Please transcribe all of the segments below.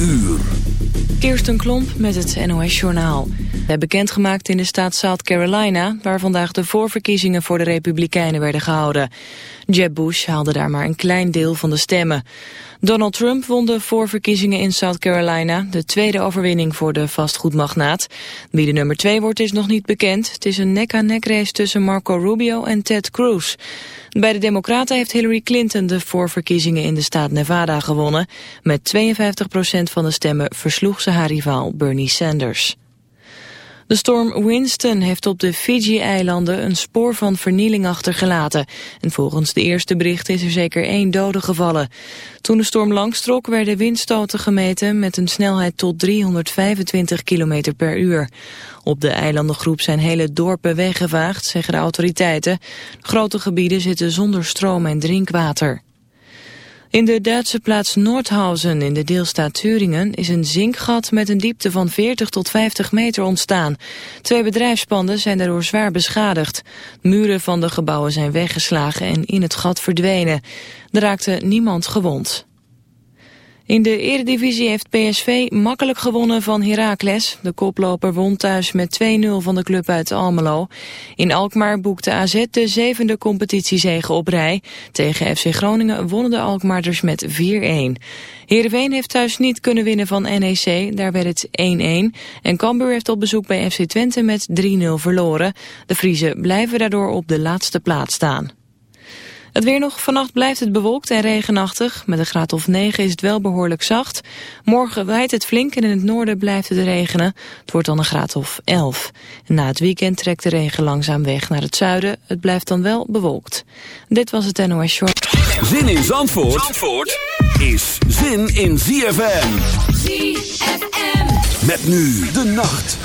uur. Kirsten Klomp met het NOS-journaal. Bekendgemaakt in de staat South Carolina... waar vandaag de voorverkiezingen voor de Republikeinen werden gehouden. Jeb Bush haalde daar maar een klein deel van de stemmen. Donald Trump won de voorverkiezingen in South Carolina... de tweede overwinning voor de vastgoedmagnaat. Wie de nummer twee wordt is nog niet bekend. Het is een nek-aan-nek race tussen Marco Rubio en Ted Cruz. Bij de Democraten heeft Hillary Clinton de voorverkiezingen in de staat Nevada gewonnen. Met 52% van de stemmen versloeg ze haar rivaal Bernie Sanders. De storm Winston heeft op de Fiji-eilanden een spoor van vernieling achtergelaten. En volgens de eerste berichten is er zeker één dode gevallen. Toen de storm langstrok werden windstoten gemeten met een snelheid tot 325 km per uur. Op de eilandengroep zijn hele dorpen weggevaagd, zeggen de autoriteiten. Grote gebieden zitten zonder stroom en drinkwater. In de Duitse plaats Nordhausen in de deelstaat Thuringen is een zinkgat met een diepte van 40 tot 50 meter ontstaan. Twee bedrijfspanden zijn daardoor zwaar beschadigd. Muren van de gebouwen zijn weggeslagen en in het gat verdwenen. Er raakte niemand gewond. In de eredivisie heeft PSV makkelijk gewonnen van Heracles. De koploper won thuis met 2-0 van de club uit Almelo. In Alkmaar boekte AZ de zevende competitiezege op rij. Tegen FC Groningen wonnen de Alkmaarders met 4-1. Heerenveen heeft thuis niet kunnen winnen van NEC, daar werd het 1-1. En Cambuur heeft op bezoek bij FC Twente met 3-0 verloren. De Friezen blijven daardoor op de laatste plaats staan. Het weer nog. Vannacht blijft het bewolkt en regenachtig. Met een graad of 9 is het wel behoorlijk zacht. Morgen waait het flink en in het noorden blijft het regenen. Het wordt dan een graad of 11. na het weekend trekt de regen langzaam weg naar het zuiden. Het blijft dan wel bewolkt. Dit was het NOS Short. Zin in Zandvoort, Zandvoort is zin in ZFM. ZFM. Met nu de nacht.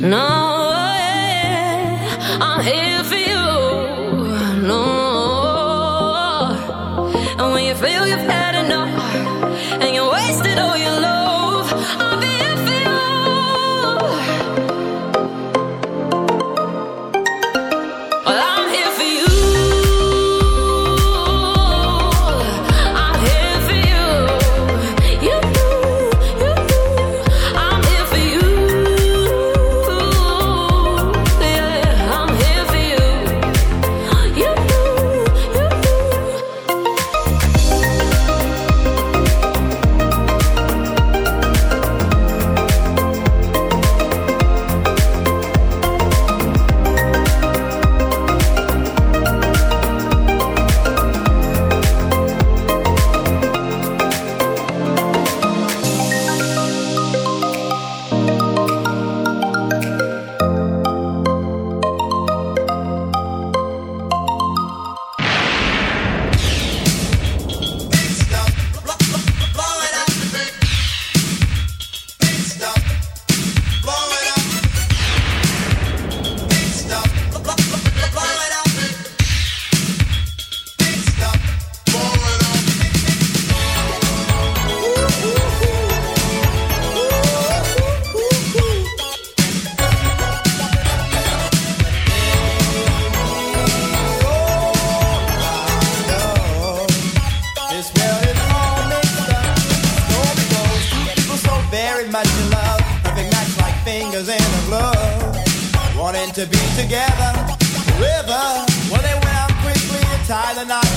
No, yeah, I'm here for you. No more. And when you feel you've had enough and you wasted all your love, I'll be.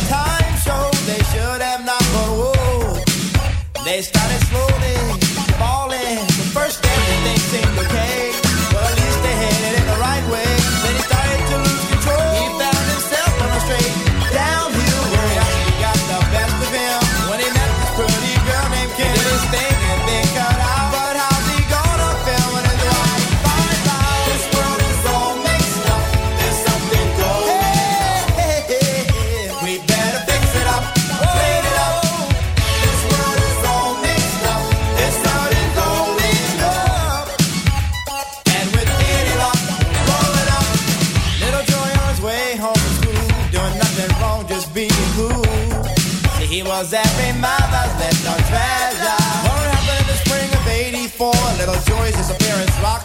Time showed they should have not, but whoa, they started slowly.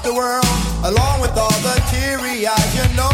the world, along with all the teary eyes, you know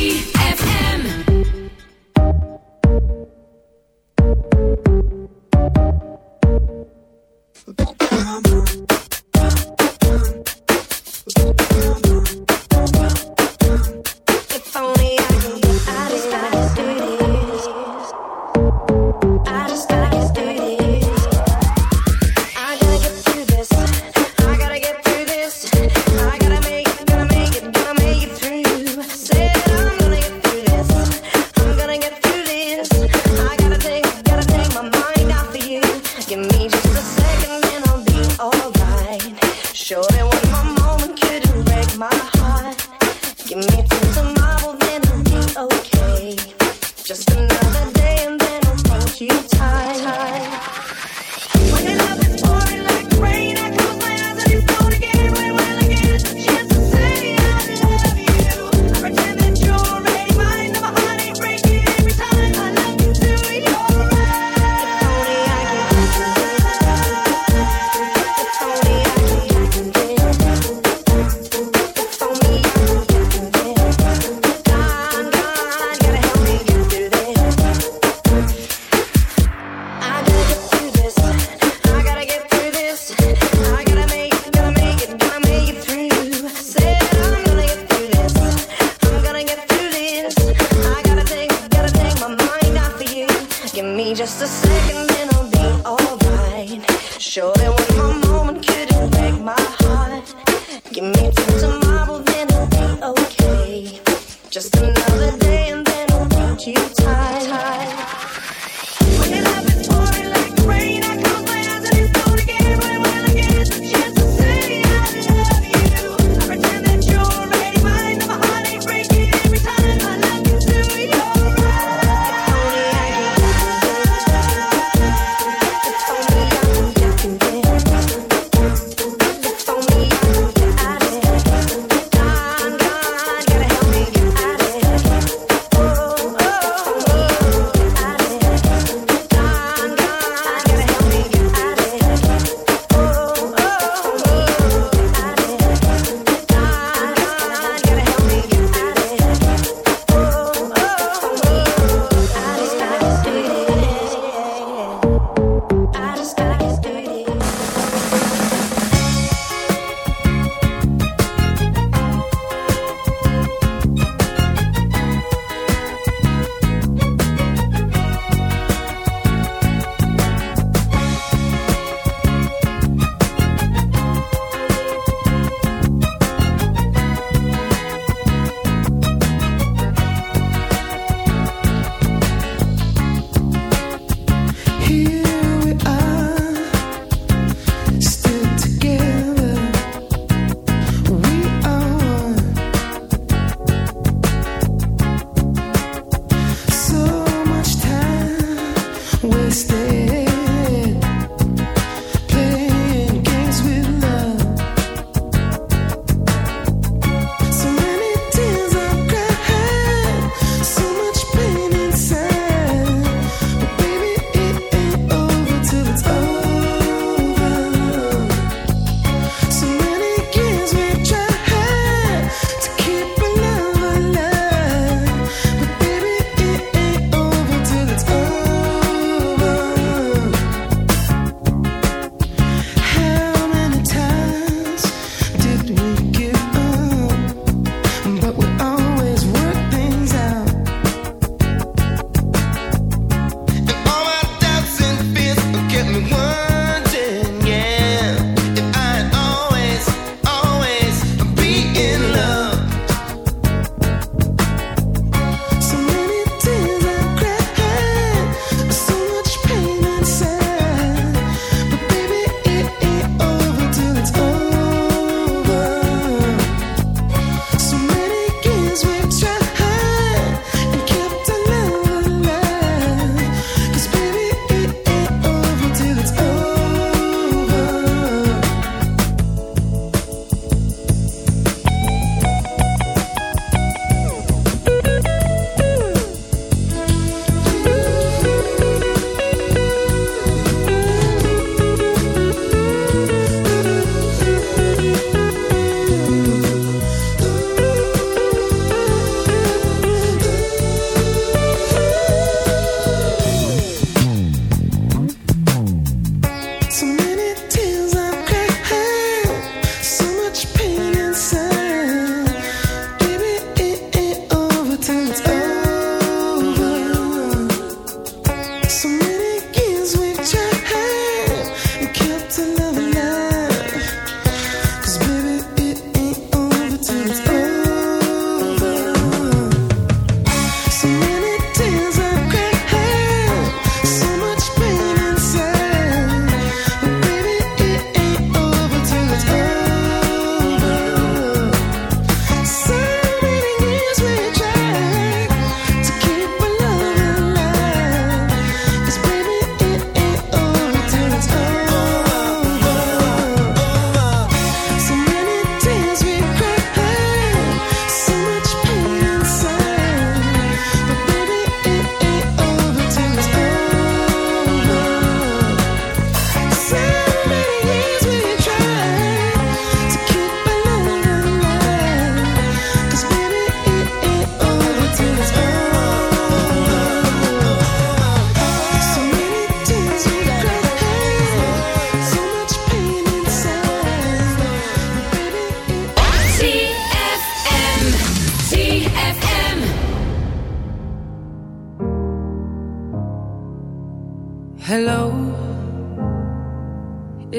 Just another day and then I'll you tired.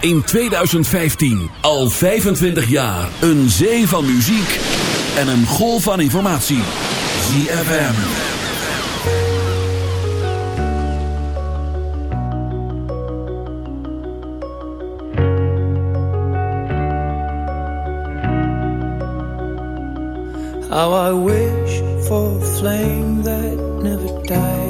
in 2015. Al 25 jaar. Een zee van muziek en een golf van informatie. ZFM. How I wish for a flame that never dies.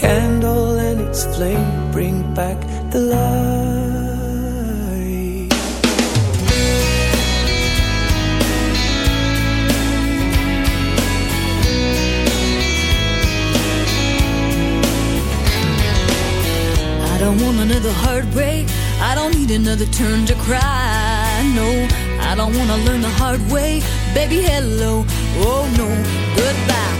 candle and its flame bring back the light. I don't want another heartbreak. I don't need another turn to cry. No, I don't want to learn the hard way. Baby, hello. Oh, no. Goodbye.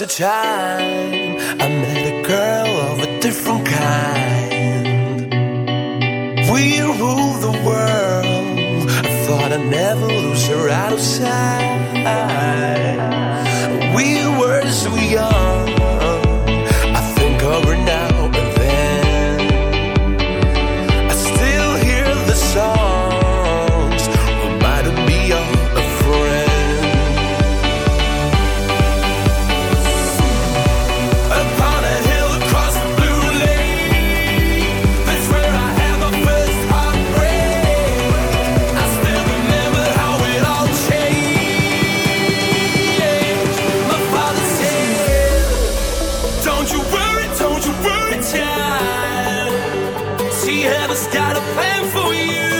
a time. Child. See, heaven's got a plan for you.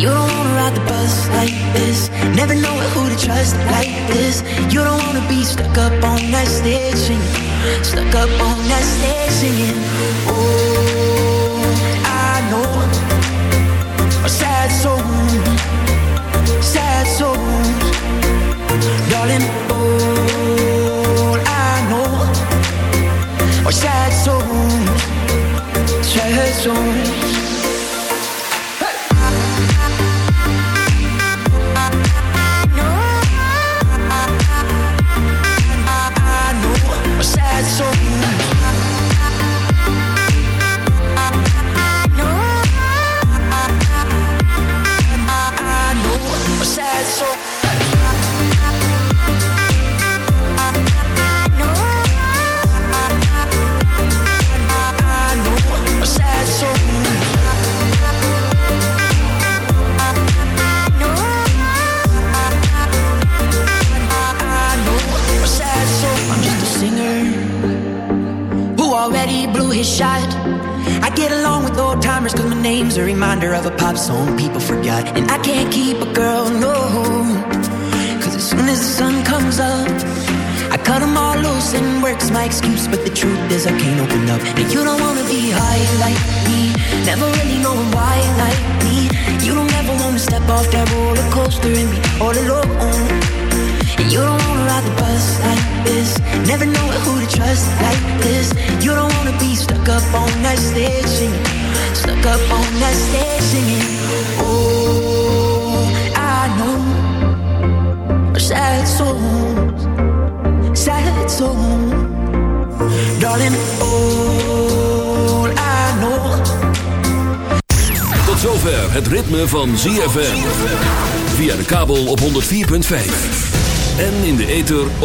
You don't wanna ride the bus like this. Never know who to trust like this. You don't wanna be stuck up on that stage singing. Stuck up on that stage singing. Oh,